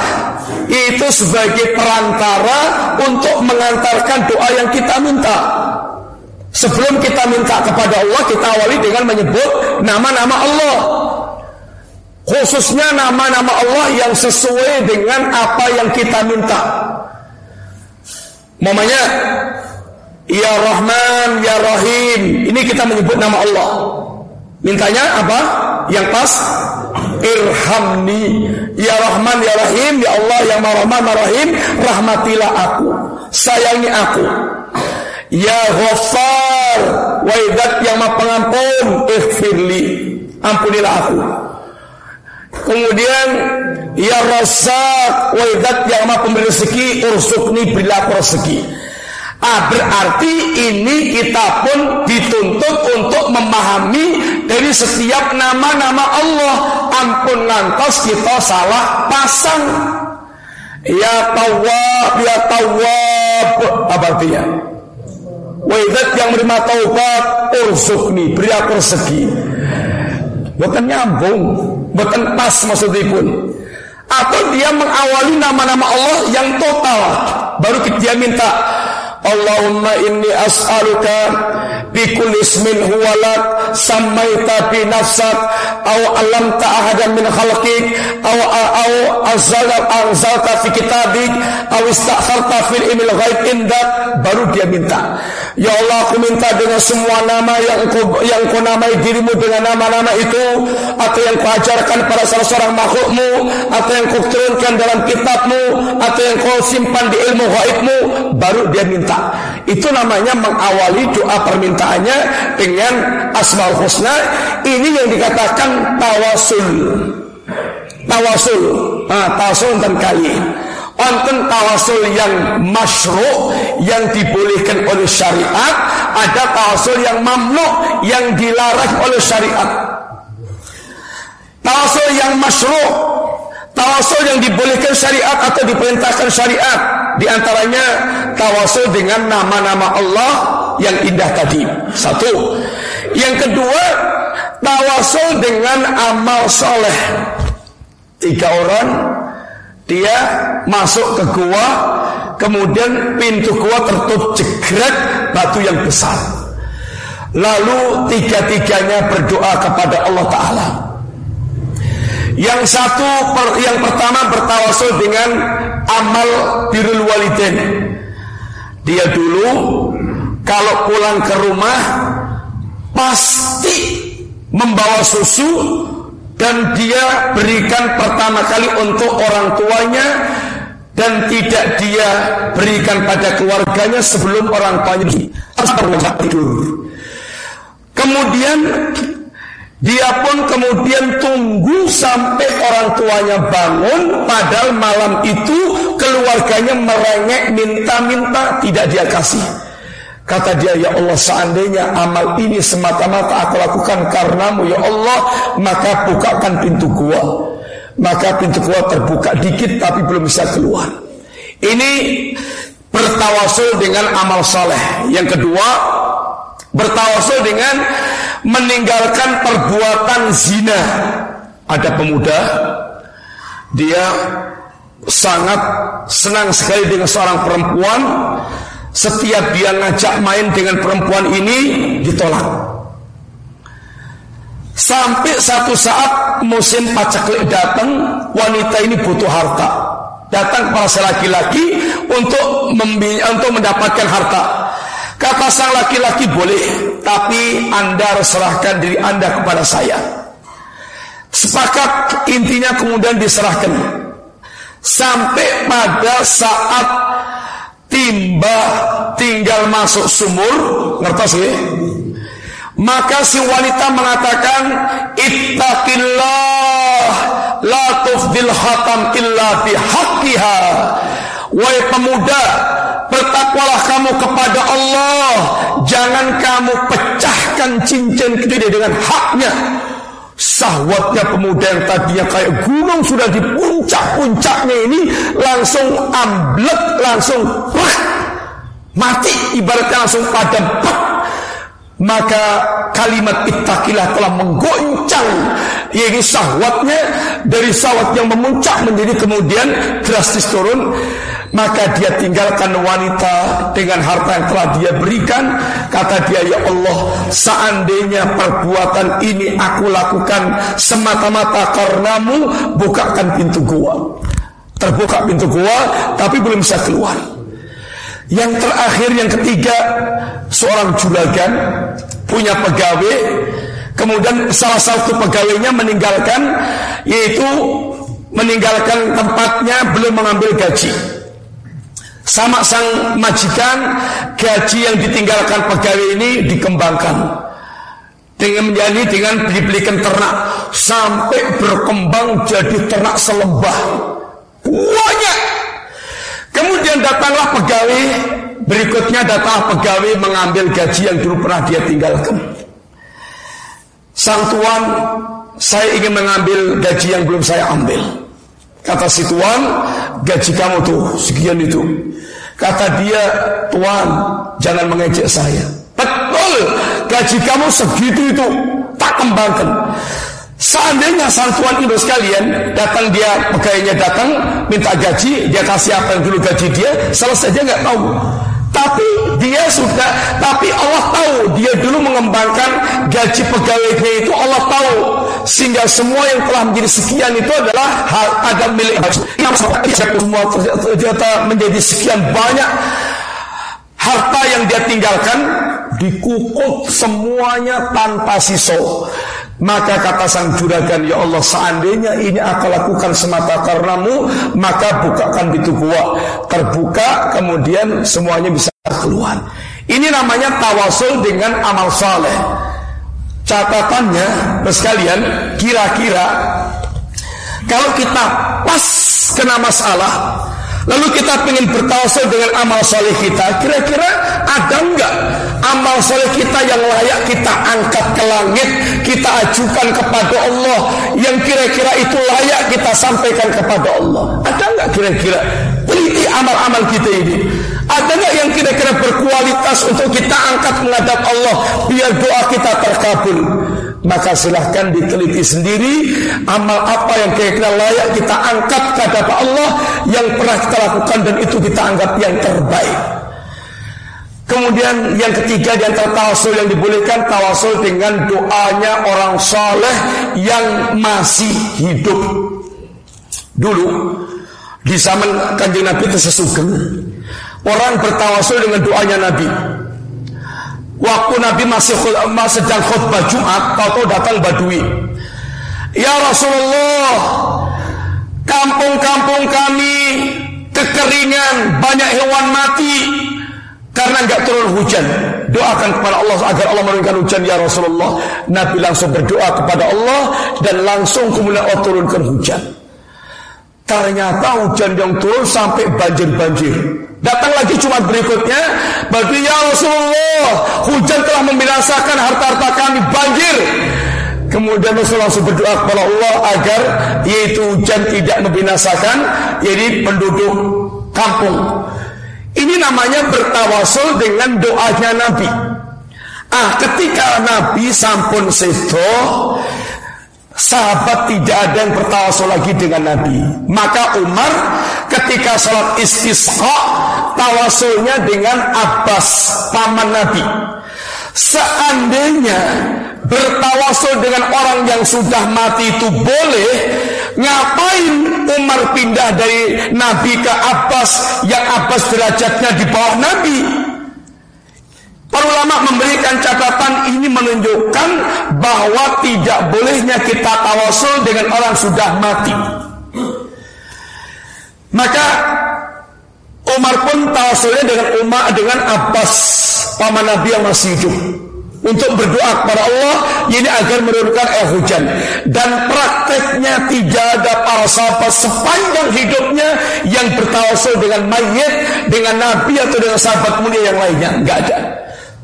itu sebagai perantara untuk mengantarkan doa yang kita minta. Sebelum kita minta kepada Allah, kita awali dengan menyebut nama-nama Allah khususnya nama-nama Allah yang sesuai dengan apa yang kita minta. Mamanya Ya Rahman, Ya Rahim. Ini kita menyebut nama Allah. Mintanya apa? Yang pas Irhamni Ya Rahman Ya Rahim Ya Allah yang Rahman Rahim Rahmatilah aku Sayangi aku Ya Ghaffar Waidat yang maha pengampun Ighfirli Ampunilah aku Kemudian ya Rasak Waidat yang maha pemberi rezeki Ursukni berilah rezeki Ah, berarti ini kita pun dituntut untuk memahami dari setiap nama-nama Allah. Ampun lantas kita salah pasang. Ya Tawab, Ya Tawab. Apa artinya? Waidat yang menerima taubat, ursukni, beri aku rezeki. Bukan nyambung, bukan pas maksudnya pun. Atau dia mengawali nama-nama Allah yang total. Baru dia minta Allahumma inni as'aluka bi kulli ismin huwa lak sammaita bi nafsak aw alamta ahadan min khalqik aw aw azala anzalta fi kitabik aw istakharta fil ilmil ghaib indak baru dia minta. Ya Allah aku minta dengan semua nama yang engkau yang engkau namai dirimu dengan nama-nama itu atau yang kau ajarkan pada salah seorang makhlukmu atau yang kau turunkan dalam kitabmu atau yang kau simpan di ilmu gaibmu baru dia minta itu namanya mengawali doa permintaannya dengan asmaul husna. Ini yang dikatakan tawasul. Tawasul. Nah, tawasul dan kali. Wonten tawasul yang masyru yang dibolehkan oleh syariat, ada tawasul yang mamnu yang dilarang oleh syariat. Tawasul yang masyru' Tawasul yang dibolehkan syariat atau diperintahkan syariat Di antaranya tawasul dengan nama-nama Allah yang indah tadi. Satu. Yang kedua Tawasul dengan amal soleh. Tiga orang Dia masuk ke gua Kemudian pintu gua tertutup jegret batu yang besar. Lalu tiga-tiganya berdoa kepada Allah Ta'ala yang satu yang pertama bertawasul dengan amal birul walidain. Dia dulu kalau pulang ke rumah pasti membawa susu dan dia berikan pertama kali untuk orang tuanya dan tidak dia berikan pada keluarganya sebelum orang tuanya harus tidur. Kemudian dia pun kemudian tunggu sampai orang tuanya bangun Padahal malam itu keluarganya merengek minta-minta Tidak dia kasih. Kata dia ya Allah seandainya amal ini semata-mata aku lakukan karenamu ya Allah Maka bukakan pintu gua. Maka pintu gua terbuka dikit tapi belum bisa keluar. Ini bertawasul dengan amal saleh Yang kedua Bertawasul dengan meninggalkan perbuatan zina. Ada pemuda, dia sangat senang sekali dengan seorang perempuan. Setiap dia ngajak main dengan perempuan ini ditolak. Sampai satu saat musim pacaklik datang, wanita ini butuh harta. Datang kepada laki-laki untuk untuk mendapatkan harta. Kata sang laki-laki boleh, tapi Anda serahkan diri Anda kepada saya. Sepakat intinya kemudian diserahkan. Sampai pada saat timba tinggal masuk sumur, ngertos ya? Maka si wanita mengatakan, Ittaqillah, la tufdil hatam illa bihaqqiha. Wahai pemuda, bertakwalah kamu kepada Allah. Jangan kamu pecahkan cincin kedua dengan haknya. Sahwatnya pemuda yang tadinya kayak gunung sudah di puncak-puncaknya ini langsung amblek, langsung wah, mati ibaratnya langsung padam. Maka kalimat ittaqilah telah menggoncang ini sahwatnya dari sahwat yang memuncak menjadi kemudian drastis turun. Maka dia tinggalkan wanita dengan harta yang telah dia berikan. Kata dia ya Allah seandainya perbuatan ini aku lakukan semata-mata karenamu bukakan pintu gua. Terbuka pintu gua tapi belum bisa keluar yang terakhir yang ketiga seorang juragan punya pegawai. Kemudian salah satu pegawainya meninggalkan yaitu meninggalkan tempatnya belum mengambil gaji. Sama sang majikan gaji yang ditinggalkan pegawai ini dikembangkan. Dengan menjadi dengan dibelikan ternak. Sampai berkembang jadi ternak selembah. Banyak kemudian datanglah pegawai berikutnya datang pegawai mengambil gaji yang dulu pernah dia tinggalkan sang tuan saya ingin mengambil gaji yang belum saya ambil Kata si tuan, gaji kamu tuh sekian itu. Kata dia, tuan, jangan mengejek saya. Betul, gaji kamu segitu itu. Tak kembangkan. Seandainya sang tuan ibu sekalian datang dia pegawainya datang minta gaji dia kasih apa yang dulu gaji dia selesai dia nggak tahu. Tapi dia sudah tapi Allah tahu dia dulu mengembangkan gaji pegawainya itu Allah tahu. Sehingga semua yang telah menjadi sekian itu adalah hal ada milik. Yang semua ternyata menjadi sekian banyak harta yang dia tinggalkan dikukuk semuanya tanpa sisau maka kata sang juragan, Ya Allah seandainya ini aku lakukan semata karenamu, maka bukakan pintu gua. Terbuka, kemudian semuanya bisa keluar. Ini namanya tawasul dengan amal saleh. Catatannya, sekalian, kira-kira kalau kita pas kena masalah, Lalu kita ingin bertawasul dengan amal soleh kita. Kira-kira ada enggak amal soleh kita yang layak kita angkat ke langit, kita ajukan kepada Allah, yang kira-kira itu layak kita sampaikan kepada Allah? Ada enggak kira-kira? Teliti amal-amal kita ini. Ada enggak yang kira-kira berkualitas untuk kita angkat menghadap Allah biar doa kita terkabul? Maka silahkan diteliti sendiri amal apa yang kira-kira layak kita angkat ke hadapan Allah yang pernah kita lakukan dan itu kita anggap yang terbaik. Kemudian yang ketiga di antara tawasul yang dibolehkan tawasul dengan doanya orang soleh yang masih hidup. Dulu di zaman kanjeng Nabi tersesugeng orang bertawasul dengan doanya Nabi. Waktu Nabi masih, masih sedang khutbah Jumat, tahu datang Badui. Ya Rasulullah, kampung-kampung kami kekeringan, banyak hewan mati karena nggak turun hujan. Doakan kepada Allah agar Allah menurunkan hujan ya Rasulullah. Nabi langsung berdoa kepada Allah dan langsung kemudian Allah turunkan hujan. Ternyata hujan yang turun sampai banjir-banjir. Datang lagi Jumat berikutnya, bagi ya Rasulullah, hujan telah membinasakan harta-harta kami banjir. Kemudian Rasulullah langsung berdoa kepada Allah agar yaitu hujan tidak membinasakan jadi penduduk kampung. Ini namanya bertawasul dengan doanya Nabi. Ah, ketika Nabi sampun sedo, sahabat tidak ada yang bertawasul lagi dengan Nabi. Maka Umar ketika sholat istisqa tawasulnya dengan Abbas paman Nabi. Seandainya bertawasul dengan orang yang sudah mati itu boleh, ngapain Umar pindah dari Nabi ke Abbas yang Abbas derajatnya di bawah Nabi? Para ulama memberikan catatan ini menunjukkan bahwa tidak bolehnya kita tawasul dengan orang sudah mati. Maka Umar pun tawasulnya dengan Umar dengan Abbas paman Nabi yang masih hidup. Untuk berdoa kepada Allah ini agar menurunkan air hujan. Dan prakteknya tidak ada para sahabat sepanjang hidupnya yang bertawasul dengan mayat dengan nabi atau dengan sahabat mulia yang lainnya. Nggak ada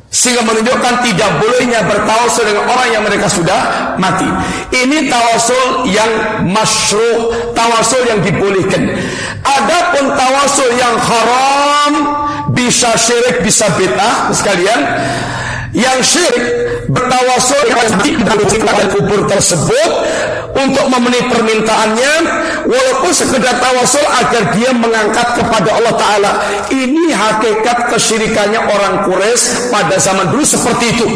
sehingga menunjukkan tidak bolehnya bertawasul dengan orang yang mereka sudah mati. Ini tawasul yang masyru, tawasul yang dibolehkan. Adapun tawasul yang haram bisa syirik, bisa bid'ah sekalian. Yang syirik bertawasul dengan kubur tersebut untuk memenuhi permintaannya walaupun sekedar tawasul agar dia mengangkat kepada Allah Ta'ala. Ini hakikat kesyirikannya orang Quraisy pada zaman dulu seperti itu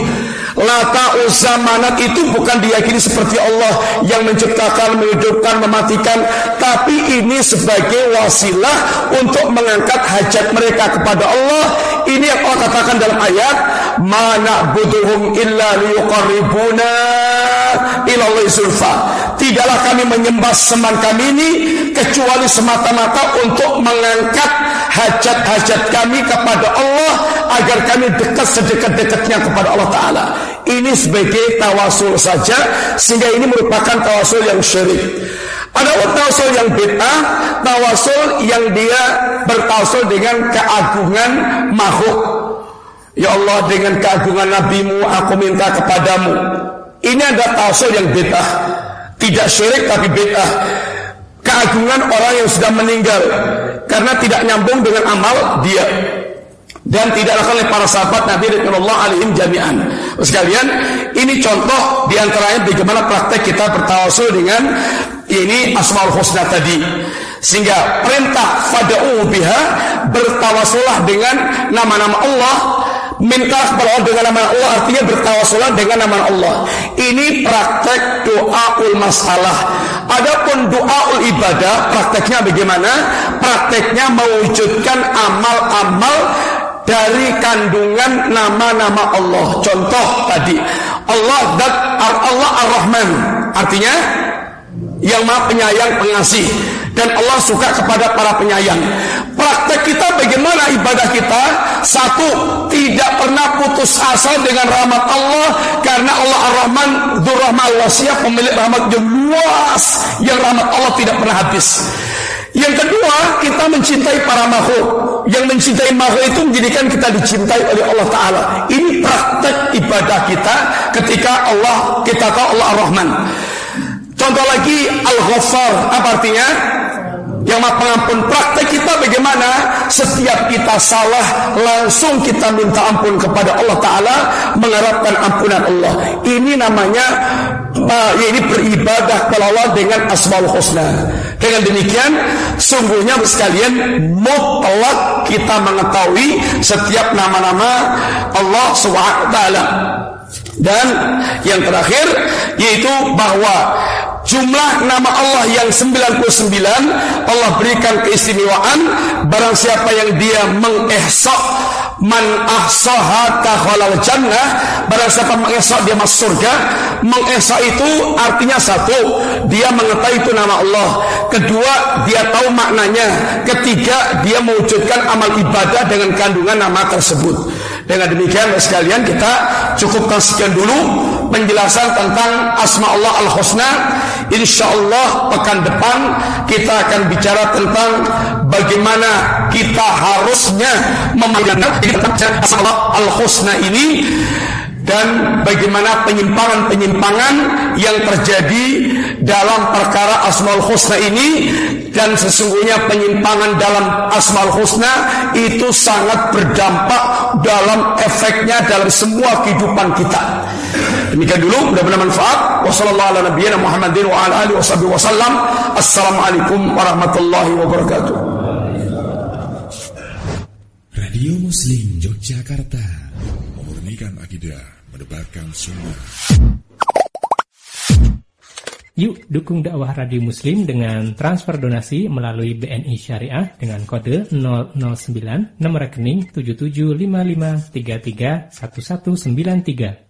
Lata uzamanat itu bukan diyakini seperti Allah yang menciptakan, menghidupkan, mematikan, tapi ini sebagai wasilah untuk mengangkat hajat mereka kepada Allah. Ini yang Allah katakan dalam ayat, "Mana buduhum illa liyuqarribuna ilallah zulfa." Tidaklah kami menyembah seman kami ini kecuali semata-mata untuk mengangkat hajat-hajat kami kepada Allah agar kami dekat sedekat-dekatnya kepada Allah Ta'ala. Ini sebagai tawasul saja sehingga ini merupakan tawasul yang syirik. Ada tawasul yang bid'ah, tawasul yang dia bertawasul dengan keagungan makhluk. Ya Allah dengan keagungan nabimu aku minta kepadamu. Ini ada tawasul yang bid'ah. Tidak syirik tapi bid'ah. Keagungan orang yang sudah meninggal karena tidak nyambung dengan amal dia dan tidak oleh para sahabat Nabi Rasulullah alaihim jami'an. Sekalian, ini contoh di antaranya bagaimana praktek kita bertawasul dengan ini Asmaul Husna tadi. Sehingga perintah fada'u biha bertawasulah dengan nama-nama Allah minta kepada Allah dengan nama Allah artinya bertawasulah dengan nama Allah. Ini praktek doaul masalah. Adapun doaul ibadah prakteknya bagaimana? Prakteknya mewujudkan amal-amal dari kandungan nama-nama Allah. Contoh tadi Allah dan Allah Ar-Rahman artinya yang maha penyayang pengasih dan Allah suka kepada para penyayang. Praktek kita bagaimana ibadah kita? Satu, tidak pernah putus asa dengan rahmat Allah karena Allah Ar-Rahman, Dzurrahman Wasiyah, pemilik rahmat yang luas yang rahmat Allah tidak pernah habis. Yang kedua, kita mencintai para makhluk. Yang mencintai makhluk itu menjadikan kita dicintai oleh Allah Ta'ala. Ini praktek ibadah kita ketika Allah, kita tahu Allah Ar-Rahman. Contoh lagi Al-Ghaffar, apa artinya? Yang maha pengampun praktek kita bagaimana? Setiap kita salah Langsung kita minta ampun kepada Allah Ta'ala Mengharapkan ampunan Allah. Ini namanya uh, Ini beribadah kepada Allah dengan Asmaul Husna. Dengan demikian Sungguhnya sekalian Mutlak kita mengetahui Setiap nama-nama Allah SWT Dan yang terakhir Yaitu bahwa jumlah nama Allah yang 99 Allah berikan keistimewaan. Barang siapa yang dia mengehsok man ahsaha takhalal jannah barang siapa mengehsok dia masuk surga. Mengehsok itu artinya satu dia mengetahui itu nama Allah. Kedua dia tahu maknanya. Ketiga dia mewujudkan amal ibadah dengan kandungan nama tersebut. Dengan demikian sekalian kita cukupkan sekian dulu penjelasan tentang asma Allah al-husna Insya Allah pekan depan kita akan bicara tentang bagaimana kita harusnya asma Allah al-husna ini dan bagaimana penyimpangan-penyimpangan yang terjadi dalam perkara Asmaul Husna ini dan sesungguhnya penyimpangan dalam Asmaul Husna itu sangat berdampak dalam efeknya dalam semua kehidupan kita. Demikian dulu mudah-mudahan manfaat. Wassalamualaikum warahmatullahi wabarakatuh. Radio Muslim Yogyakarta memurnikan akidah mendebarkan sunnah. Yuk dukung dakwah Radio Muslim dengan transfer donasi melalui BNI Syariah dengan kode 009 nomor rekening 7755331193.